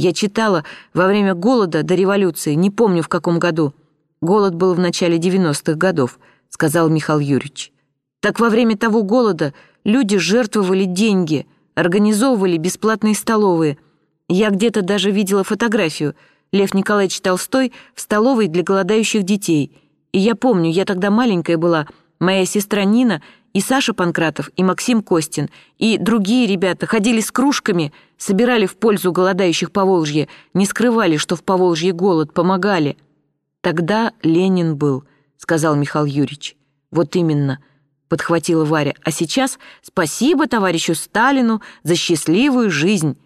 Я читала во время голода до революции, не помню в каком году. Голод был в начале 90-х годов, сказал Михаил Юрьевич. Так во время того голода люди жертвовали деньги, организовывали бесплатные столовые. Я где-то даже видела фотографию. Лев Николаевич Толстой в столовой для голодающих детей. И я помню, я тогда маленькая была, моя сестра Нина — и Саша Панкратов, и Максим Костин, и другие ребята ходили с кружками, собирали в пользу голодающих Поволжье, не скрывали, что в Поволжье голод, помогали. «Тогда Ленин был», — сказал Михаил Юрьевич. «Вот именно», — подхватила Варя. «А сейчас спасибо товарищу Сталину за счастливую жизнь.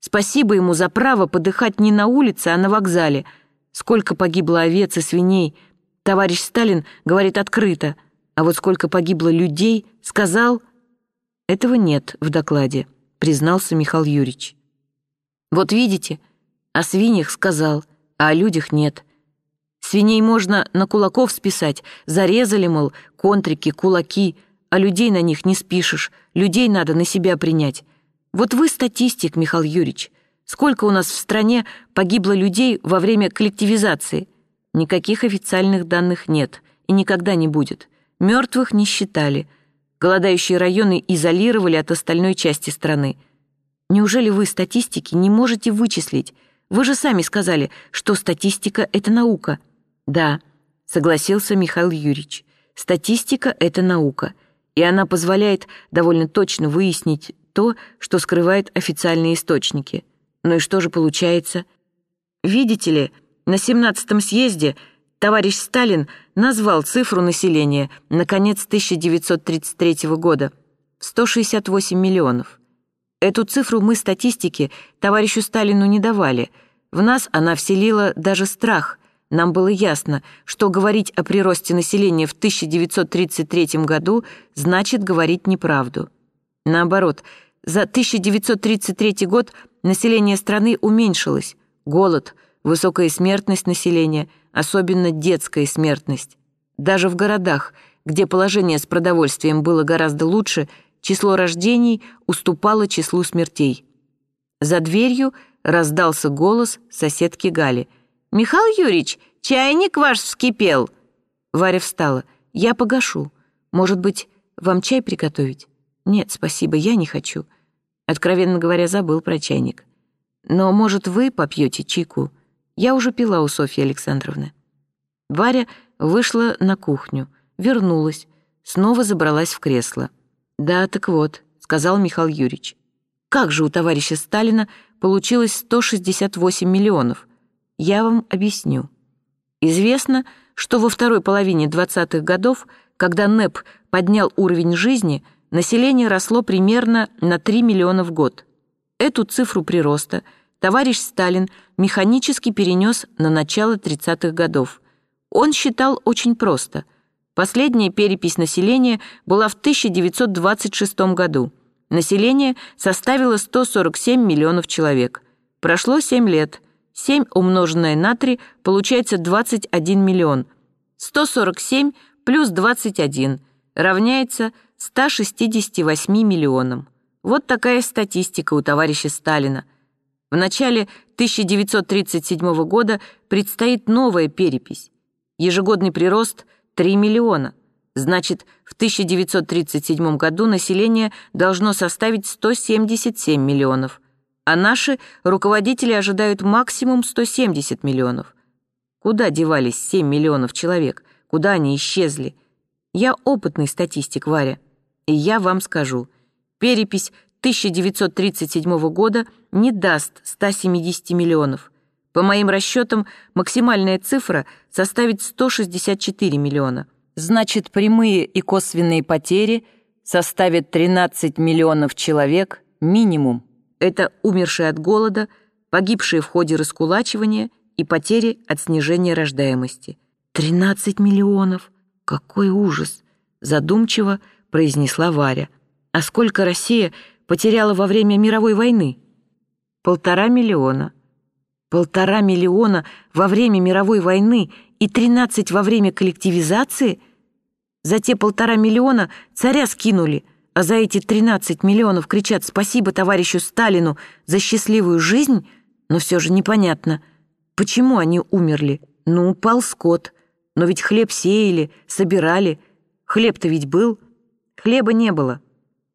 Спасибо ему за право подыхать не на улице, а на вокзале. Сколько погибло овец и свиней. Товарищ Сталин говорит открыто — а вот сколько погибло людей, сказал... Этого нет в докладе, признался Михаил Юрьевич. Вот видите, о свиньях сказал, а о людях нет. Свиней можно на кулаков списать, зарезали, мол, контрики, кулаки, а людей на них не спишешь, людей надо на себя принять. Вот вы статистик, Михаил Юрьевич. Сколько у нас в стране погибло людей во время коллективизации? Никаких официальных данных нет и никогда не будет. Мертвых не считали. Голодающие районы изолировали от остальной части страны. Неужели вы статистики не можете вычислить? Вы же сами сказали, что статистика — это наука. Да, согласился Михаил Юрьевич. Статистика — это наука, и она позволяет довольно точно выяснить то, что скрывают официальные источники. Ну и что же получается? Видите ли, на 17-м съезде товарищ Сталин назвал цифру населения на конец 1933 года в 168 миллионов. Эту цифру мы, статистики, товарищу Сталину не давали. В нас она вселила даже страх. Нам было ясно, что говорить о приросте населения в 1933 году значит говорить неправду. Наоборот, за 1933 год население страны уменьшилось. Голод, высокая смертность населения – особенно детская смертность. Даже в городах, где положение с продовольствием было гораздо лучше, число рождений уступало числу смертей. За дверью раздался голос соседки Гали. «Михаил Юрьевич, чайник ваш вскипел!» Варя встала. «Я погашу. Может быть, вам чай приготовить?» «Нет, спасибо, я не хочу». Откровенно говоря, забыл про чайник. «Но, может, вы попьете чайку?» Я уже пила у Софьи Александровны. Варя вышла на кухню, вернулась, снова забралась в кресло. «Да, так вот», — сказал Михаил Юрьевич. «Как же у товарища Сталина получилось 168 миллионов? Я вам объясню. Известно, что во второй половине 20-х годов, когда НЭП поднял уровень жизни, население росло примерно на 3 миллиона в год. Эту цифру прироста — товарищ Сталин механически перенес на начало 30-х годов. Он считал очень просто. Последняя перепись населения была в 1926 году. Население составило 147 миллионов человек. Прошло 7 лет. 7 умноженное на 3 получается 21 миллион. 147 плюс 21 равняется 168 миллионам. Вот такая статистика у товарища Сталина – в начале 1937 года предстоит новая перепись. Ежегодный прирост – 3 миллиона. Значит, в 1937 году население должно составить 177 миллионов. А наши руководители ожидают максимум 170 миллионов. Куда девались 7 миллионов человек? Куда они исчезли? Я опытный статистик, Варя. И я вам скажу. Перепись 1937 года не даст 170 миллионов. По моим расчетам, максимальная цифра составит 164 миллиона. Значит, прямые и косвенные потери составят 13 миллионов человек минимум. Это умершие от голода, погибшие в ходе раскулачивания и потери от снижения рождаемости. 13 миллионов! Какой ужас! Задумчиво произнесла Варя. А сколько Россия потеряла во время мировой войны? Полтора миллиона. Полтора миллиона во время мировой войны и тринадцать во время коллективизации? За те полтора миллиона царя скинули, а за эти тринадцать миллионов кричат «Спасибо товарищу Сталину за счастливую жизнь»? Но все же непонятно, почему они умерли. Ну, упал скот. Но ведь хлеб сеяли, собирали. Хлеб-то ведь был. Хлеба не было.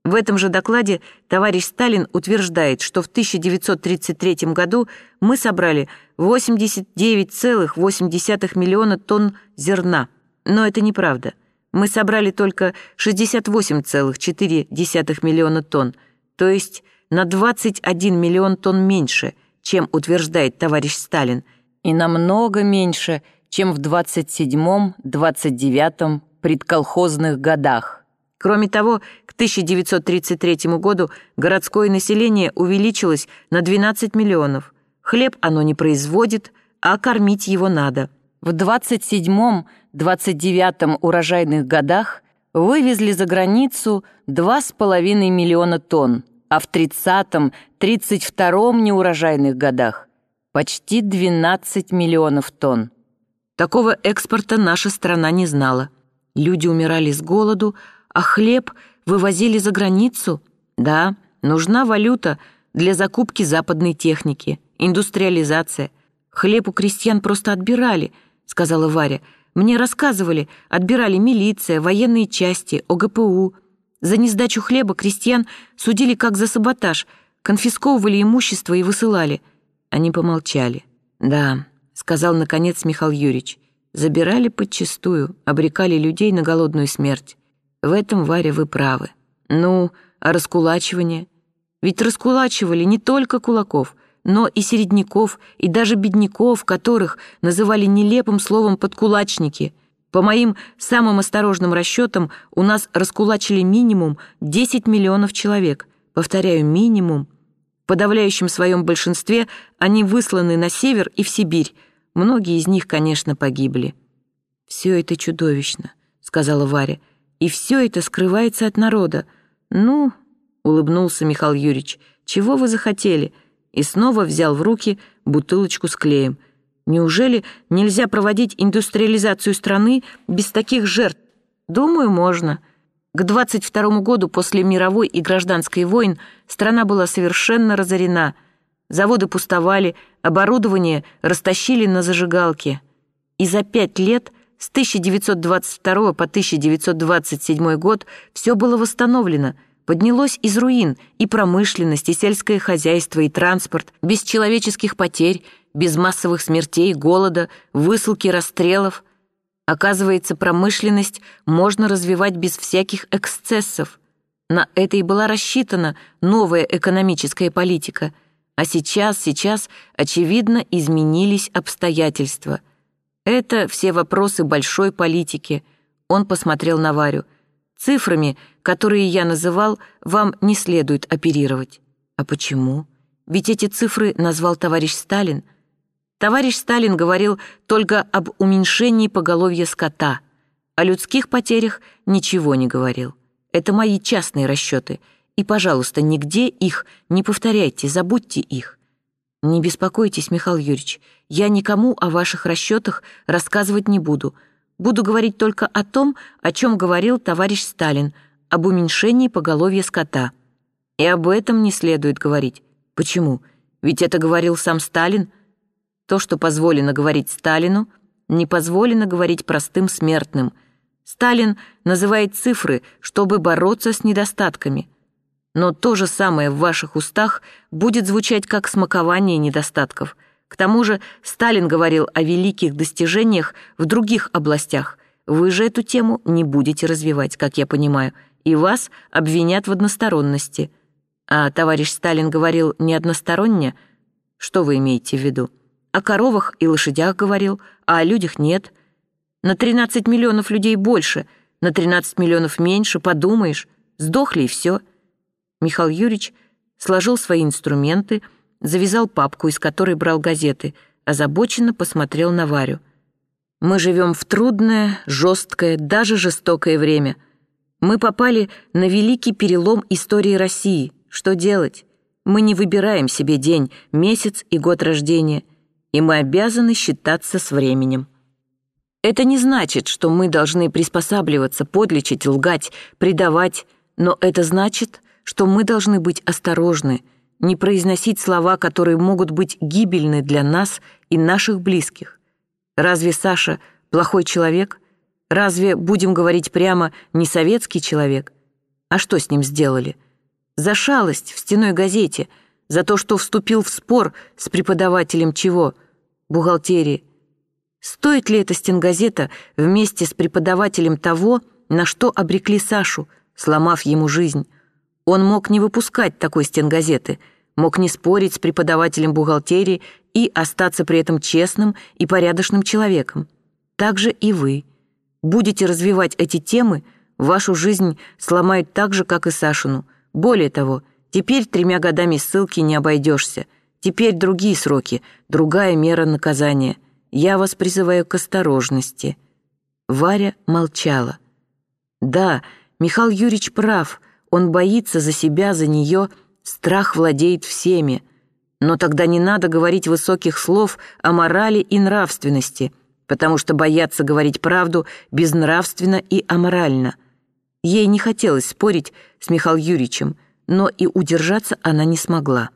В этом же докладе товарищ Сталин утверждает, что в 1933 году мы собрали 89,8 миллиона тонн зерна. Но это неправда. Мы собрали только 68,4 миллиона тонн, то есть на 21 миллион тонн меньше, чем утверждает товарищ Сталин, и намного меньше, чем в 27-29 предколхозных годах. Кроме того, к 1933 году городское население увеличилось на 12 миллионов. Хлеб оно не производит, а кормить его надо. В 27-29 урожайных годах вывезли за границу 2,5 миллиона тонн, а в 30-32 неурожайных годах почти 12 миллионов тонн. Такого экспорта наша страна не знала. Люди умирали с голоду, а хлеб вывозили за границу? Да, нужна валюта для закупки западной техники, индустриализация. Хлеб у крестьян просто отбирали, сказала Варя. Мне рассказывали, отбирали милиция, военные части, ОГПУ. За несдачу хлеба крестьян судили как за саботаж, конфисковывали имущество и высылали. Они помолчали. «Да», — сказал наконец Михаил Юрьевич, «забирали подчистую, обрекали людей на голодную смерть. В этом, Варя, вы правы. Ну, а раскулачивание? Ведь раскулачивали не только кулаков, но и середняков, и даже бедняков, которых называли нелепым словом «подкулачники». По моим самым осторожным расчетам, у нас раскулачили минимум 10 миллионов человек. Повторяю, минимум. В подавляющем своем большинстве они высланы на север и в Сибирь. Многие из них, конечно, погибли. «Все это чудовищно», — сказала Варя. И все это скрывается от народа. Ну, улыбнулся Михаил Юрьевич, чего вы захотели? И снова взял в руки бутылочку с клеем. Неужели нельзя проводить индустриализацию страны без таких жертв? Думаю, можно. К 22 году после мировой и гражданской войн страна была совершенно разорена. Заводы пустовали, оборудование растащили на зажигалке. И за пять лет – с 1922 по 1927 год все было восстановлено, поднялось из руин и промышленность, и сельское хозяйство, и транспорт, без человеческих потерь, без массовых смертей, голода, высылки, расстрелов. Оказывается, промышленность можно развивать без всяких эксцессов. На это и была рассчитана новая экономическая политика. А сейчас, сейчас, очевидно, изменились обстоятельства – это все вопросы большой политики. Он посмотрел на Варю. Цифрами, которые я называл, вам не следует оперировать. А почему? Ведь эти цифры назвал товарищ Сталин. Товарищ Сталин говорил только об уменьшении поголовья скота. О людских потерях ничего не говорил. Это мои частные расчеты. И, пожалуйста, нигде их не повторяйте, забудьте их. «Не беспокойтесь, Михаил Юрьевич, я никому о ваших расчетах рассказывать не буду. Буду говорить только о том, о чем говорил товарищ Сталин, об уменьшении поголовья скота. И об этом не следует говорить. Почему? Ведь это говорил сам Сталин. То, что позволено говорить Сталину, не позволено говорить простым смертным. Сталин называет цифры, чтобы бороться с недостатками – но то же самое в ваших устах будет звучать как смакование недостатков. К тому же Сталин говорил о великих достижениях в других областях. Вы же эту тему не будете развивать, как я понимаю, и вас обвинят в односторонности. А товарищ Сталин говорил не односторонне? Что вы имеете в виду? О коровах и лошадях говорил, а о людях нет. На 13 миллионов людей больше, на 13 миллионов меньше, подумаешь, сдохли и все — Михаил Юрьевич сложил свои инструменты, завязал папку, из которой брал газеты, озабоченно посмотрел на Варю. «Мы живем в трудное, жесткое, даже жестокое время. Мы попали на великий перелом истории России. Что делать? Мы не выбираем себе день, месяц и год рождения, и мы обязаны считаться с временем». Это не значит, что мы должны приспосабливаться, подлечить, лгать, предавать, но это значит, что мы должны быть осторожны, не произносить слова, которые могут быть гибельны для нас и наших близких. Разве Саша плохой человек? Разве, будем говорить прямо, не советский человек? А что с ним сделали? За шалость в стеной газете, за то, что вступил в спор с преподавателем чего? Бухгалтерии. Стоит ли эта стенгазета вместе с преподавателем того, на что обрекли Сашу, сломав ему жизнь? Он мог не выпускать такой стенгазеты, мог не спорить с преподавателем бухгалтерии и остаться при этом честным и порядочным человеком. Так же и вы. Будете развивать эти темы, вашу жизнь сломают так же, как и Сашину. Более того, теперь тремя годами ссылки не обойдешься. Теперь другие сроки, другая мера наказания. Я вас призываю к осторожности». Варя молчала. «Да, Михаил Юрьевич прав. Он боится за себя, за нее. Страх владеет всеми. Но тогда не надо говорить высоких слов о морали и нравственности, потому что бояться говорить правду безнравственно и аморально. Ей не хотелось спорить с Михаилом Юрьевичем, но и удержаться она не смогла.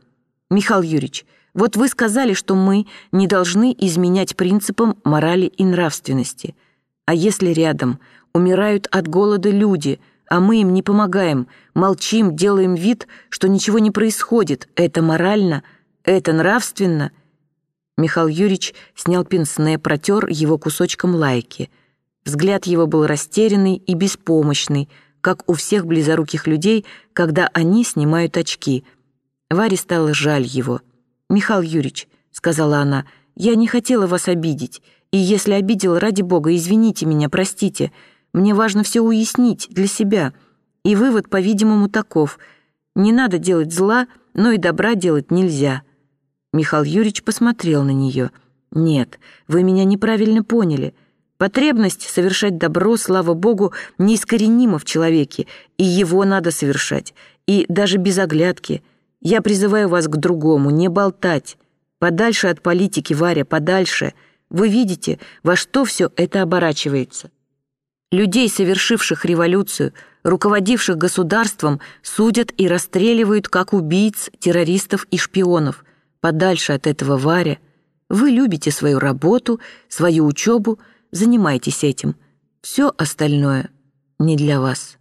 «Михаил Юрьевич, вот вы сказали, что мы не должны изменять принципам морали и нравственности. А если рядом умирают от голода люди, а мы им не помогаем, молчим, делаем вид, что ничего не происходит, это морально, это нравственно?» Михаил Юрьевич снял пенсне, протер его кусочком лайки. Взгляд его был растерянный и беспомощный, как у всех близоруких людей, когда они снимают очки. Варе стало жаль его. «Михаил Юрьевич», — сказала она, — «я не хотела вас обидеть, и если обидела, ради бога, извините меня, простите. Мне важно все уяснить для себя. И вывод, по-видимому, таков. Не надо делать зла, но и добра делать нельзя». Михаил Юрьевич посмотрел на нее. «Нет, вы меня неправильно поняли. Потребность совершать добро, слава Богу, неискоренима в человеке, и его надо совершать, и даже без оглядки». Я призываю вас к другому, не болтать. Подальше от политики, Варя, подальше. Вы видите, во что все это оборачивается. Людей, совершивших революцию, руководивших государством, судят и расстреливают как убийц, террористов и шпионов. Подальше от этого, Варя. Вы любите свою работу, свою учебу, занимайтесь этим. Все остальное не для вас.